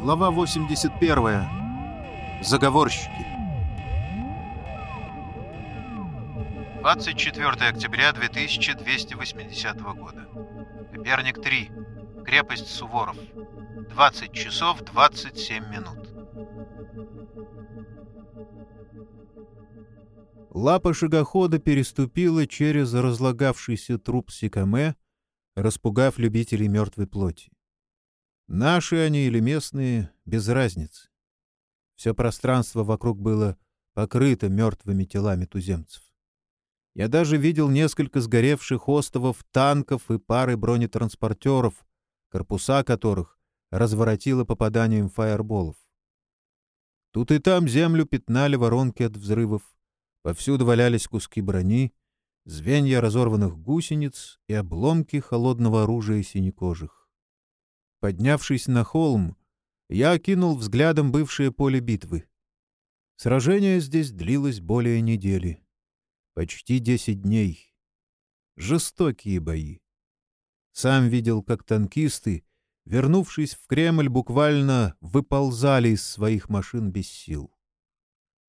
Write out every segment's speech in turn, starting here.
Глава 81. Заговорщики. 24 октября 2280 года. Коперник 3. Крепость Суворов. 20 часов 27 минут. Лапа шагохода переступила через разлагавшийся труп Сикаме, распугав любителей мертвой плоти. Наши они или местные, без разницы. Все пространство вокруг было покрыто мертвыми телами туземцев. Я даже видел несколько сгоревших остовов танков и пары бронетранспортеров, корпуса которых разворотило попаданием фаерболов. Тут и там землю пятнали воронки от взрывов, повсюду валялись куски брони, звенья разорванных гусениц и обломки холодного оружия синекожих. Поднявшись на холм, я окинул взглядом бывшее поле битвы. Сражение здесь длилось более недели. Почти десять дней. Жестокие бои. Сам видел, как танкисты, вернувшись в Кремль, буквально выползали из своих машин без сил.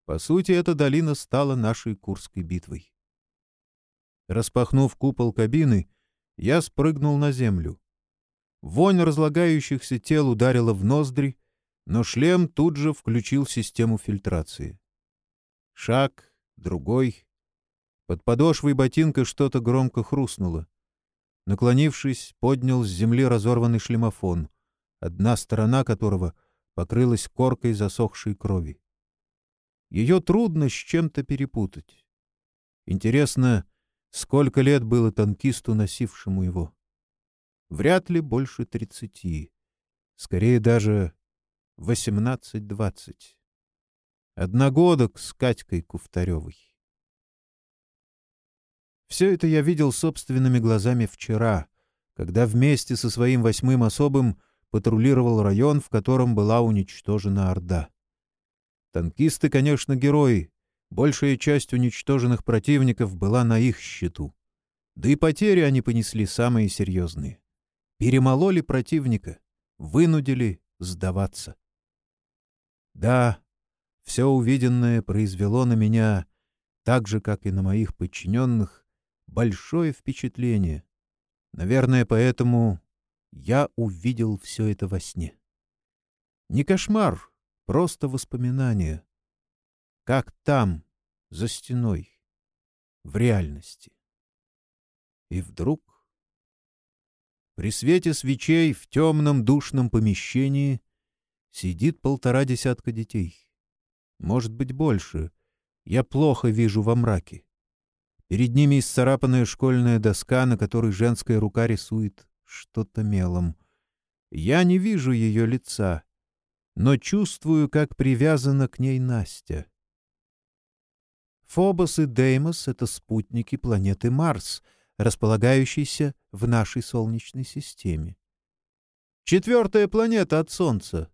По сути, эта долина стала нашей Курской битвой. Распахнув купол кабины, я спрыгнул на землю. Вонь разлагающихся тел ударила в ноздри, но шлем тут же включил систему фильтрации. Шаг, другой. Под подошвой ботинка что-то громко хрустнуло. Наклонившись, поднял с земли разорванный шлемофон, одна сторона которого покрылась коркой засохшей крови. Ее трудно с чем-то перепутать. Интересно, сколько лет было танкисту, носившему его? Вряд ли больше тридцати. Скорее даже восемнадцать-двадцать. Одногодок с Катькой Куфтаревой. Все это я видел собственными глазами вчера, когда вместе со своим восьмым особым патрулировал район, в котором была уничтожена Орда. Танкисты, конечно, герои. Большая часть уничтоженных противников была на их счету. Да и потери они понесли самые серьезные перемололи противника, вынудили сдаваться. Да, все увиденное произвело на меня, так же, как и на моих подчиненных, большое впечатление. Наверное, поэтому я увидел все это во сне. Не кошмар, просто воспоминание. Как там, за стеной, в реальности. И вдруг при свете свечей в темном душном помещении сидит полтора десятка детей. Может быть, больше. Я плохо вижу во мраке. Перед ними исцарапанная школьная доска, на которой женская рука рисует что-то мелом. Я не вижу ее лица, но чувствую, как привязана к ней Настя. Фобос и Деймос — это спутники планеты Марс — располагающийся в нашей Солнечной системе. Четвертая планета от Солнца.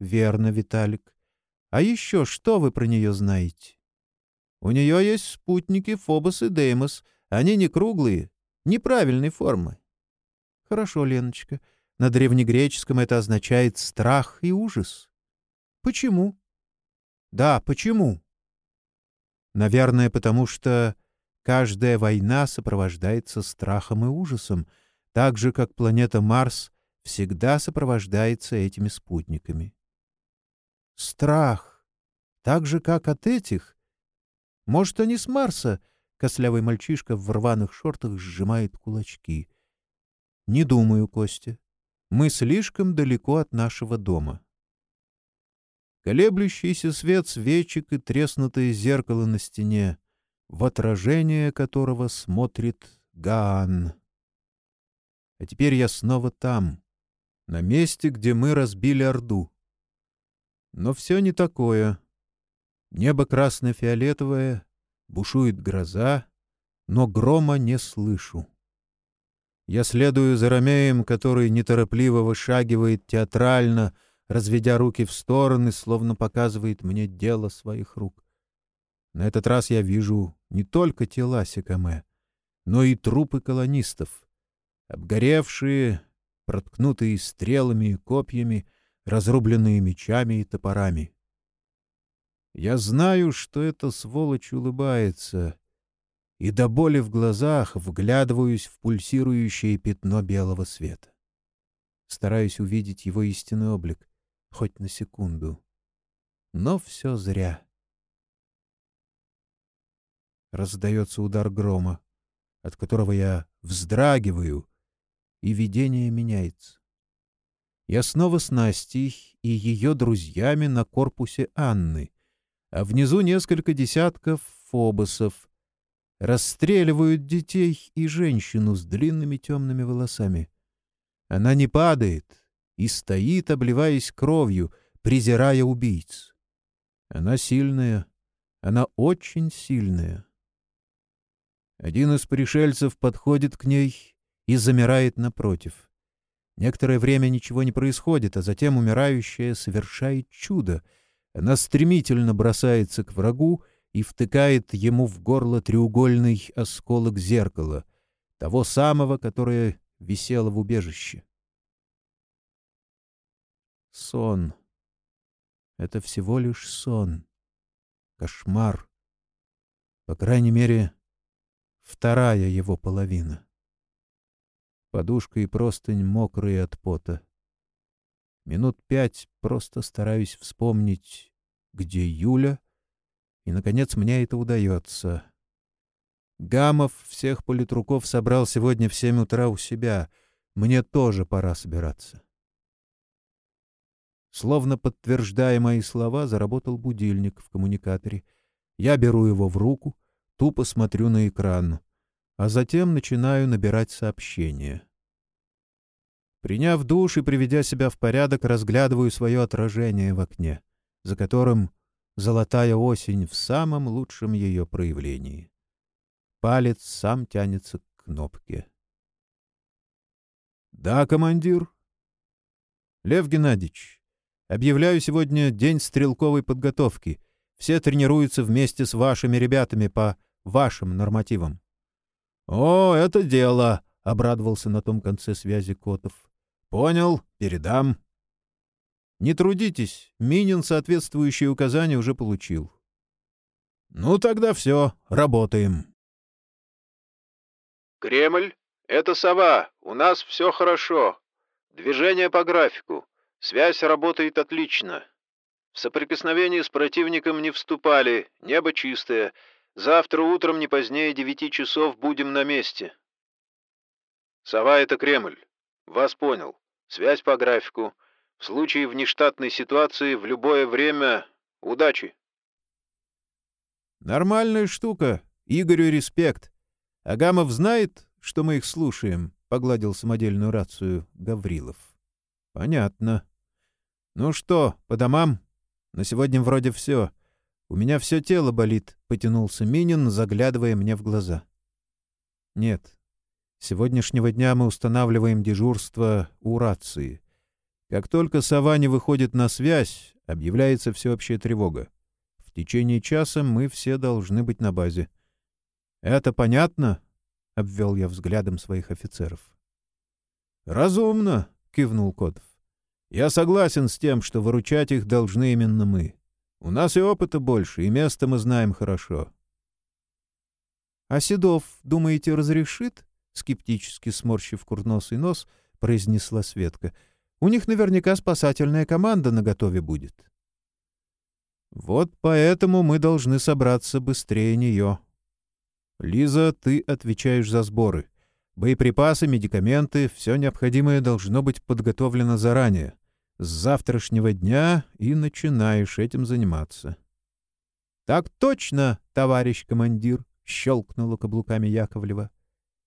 Верно, Виталик. А еще что вы про нее знаете? У нее есть спутники Фобос и Деймос. Они не круглые, неправильной формы. Хорошо, Леночка. На древнегреческом это означает страх и ужас. Почему? Да, почему? Наверное, потому что Каждая война сопровождается страхом и ужасом, так же, как планета Марс всегда сопровождается этими спутниками. Страх, так же, как от этих. Может, они с Марса? Кослявый мальчишка в рваных шортах сжимает кулачки. Не думаю, Костя. Мы слишком далеко от нашего дома. Колеблющийся свет свечек и треснутое зеркало на стене — в отражение которого смотрит Гаан. А теперь я снова там, на месте, где мы разбили Орду. Но все не такое. Небо красно-фиолетовое, бушует гроза, но грома не слышу. Я следую за Ромеем, который неторопливо вышагивает театрально, разведя руки в стороны, словно показывает мне дело своих рук. На этот раз я вижу не только тела Секаме, но и трупы колонистов, обгоревшие, проткнутые стрелами и копьями, разрубленные мечами и топорами. Я знаю, что эта сволочь улыбается, и до боли в глазах вглядываюсь в пульсирующее пятно белого света. Стараюсь увидеть его истинный облик, хоть на секунду. Но все зря. Раздается удар грома, от которого я вздрагиваю, и видение меняется. Я снова с Настей и ее друзьями на корпусе Анны, а внизу несколько десятков фобосов. Расстреливают детей и женщину с длинными темными волосами. Она не падает и стоит, обливаясь кровью, презирая убийц. Она сильная, она очень сильная. Один из пришельцев подходит к ней и замирает напротив. Некоторое время ничего не происходит, а затем умирающая совершает чудо. Она стремительно бросается к врагу и втыкает ему в горло треугольный осколок зеркала, того самого, которое висело в убежище. Сон. Это всего лишь сон. Кошмар. По крайней мере, вторая его половина. Подушка и простынь мокрые от пота. Минут пять просто стараюсь вспомнить, где Юля, и, наконец, мне это удается. Гамов всех политруков собрал сегодня в семь утра у себя. Мне тоже пора собираться. Словно подтверждая мои слова, заработал будильник в коммуникаторе. Я беру его в руку — тупо смотрю на экран, а затем начинаю набирать сообщения. Приняв душ и приведя себя в порядок, разглядываю свое отражение в окне, за которым золотая осень в самом лучшем ее проявлении. Палец сам тянется к кнопке. «Да, командир?» «Лев Геннадьевич, объявляю сегодня день стрелковой подготовки. Все тренируются вместе с вашими ребятами по вашим нормативам. — О, это дело! — обрадовался на том конце связи Котов. — Понял, передам. — Не трудитесь, Минин соответствующие указания уже получил. — Ну, тогда все, работаем. — Кремль, это сова, у нас все хорошо. Движение по графику. Связь работает отлично. В соприкосновении с противником не вступали, небо чистое — Завтра утром не позднее девяти часов будем на месте. Сова — это Кремль. Вас понял. Связь по графику. В случае внештатной ситуации в любое время удачи. Нормальная штука. Игорю респект. Агамов знает, что мы их слушаем, — погладил самодельную рацию Гаврилов. Понятно. Ну что, по домам? На сегодня вроде все. «У меня все тело болит», — потянулся Минин, заглядывая мне в глаза. «Нет. Сегодняшнего дня мы устанавливаем дежурство у рации. Как только сова не выходит на связь, объявляется всеобщая тревога. В течение часа мы все должны быть на базе. Это понятно?» — обвел я взглядом своих офицеров. «Разумно», — кивнул Котов. «Я согласен с тем, что выручать их должны именно мы. У нас и опыта больше, и место мы знаем хорошо. — А Седов, думаете, разрешит? — скептически сморщив курносый нос, произнесла Светка. — У них наверняка спасательная команда наготове будет. — Вот поэтому мы должны собраться быстрее нее. — Лиза, ты отвечаешь за сборы. Боеприпасы, медикаменты — все необходимое должно быть подготовлено заранее. С завтрашнего дня и начинаешь этим заниматься. — Так точно, товарищ командир! — щелкнула каблуками Яковлева.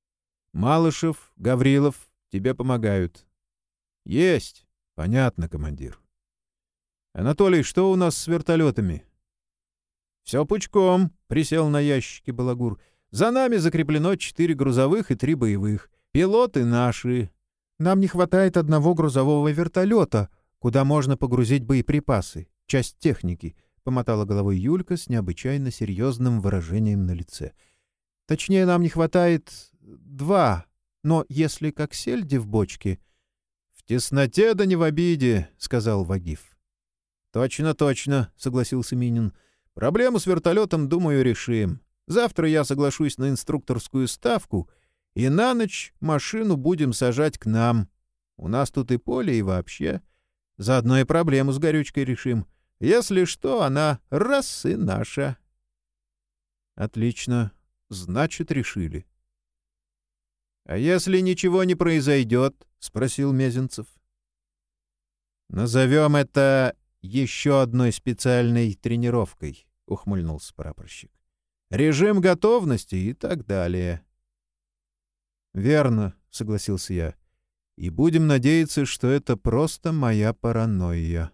— Малышев, Гаврилов, тебе помогают. — Есть. Понятно, командир. — Анатолий, что у нас с вертолетами? — Все пучком, — присел на ящике Балагур. — За нами закреплено четыре грузовых и три боевых. Пилоты наши. Нам не хватает одного грузового вертолета — куда можно погрузить боеприпасы, часть техники, — помотала головой Юлька с необычайно серьезным выражением на лице. — Точнее, нам не хватает два, но если как сельди в бочке... В тесноте да не в обиде, — сказал Вагиф. Точно, точно, — согласился Минин. Проблему с вертолетом, думаю, решим. Завтра я соглашусь на инструкторскую ставку, и на ночь машину будем сажать к нам. У нас тут и поле, и вообще. Заодно и проблему с горючкой решим. Если что, она раз и наша. Отлично. Значит, решили. — А если ничего не произойдет? — спросил Мезенцев. — Назовем это еще одной специальной тренировкой, — ухмыльнулся прапорщик. — Режим готовности и так далее. — Верно, — согласился я. — И будем надеяться, что это просто моя паранойя.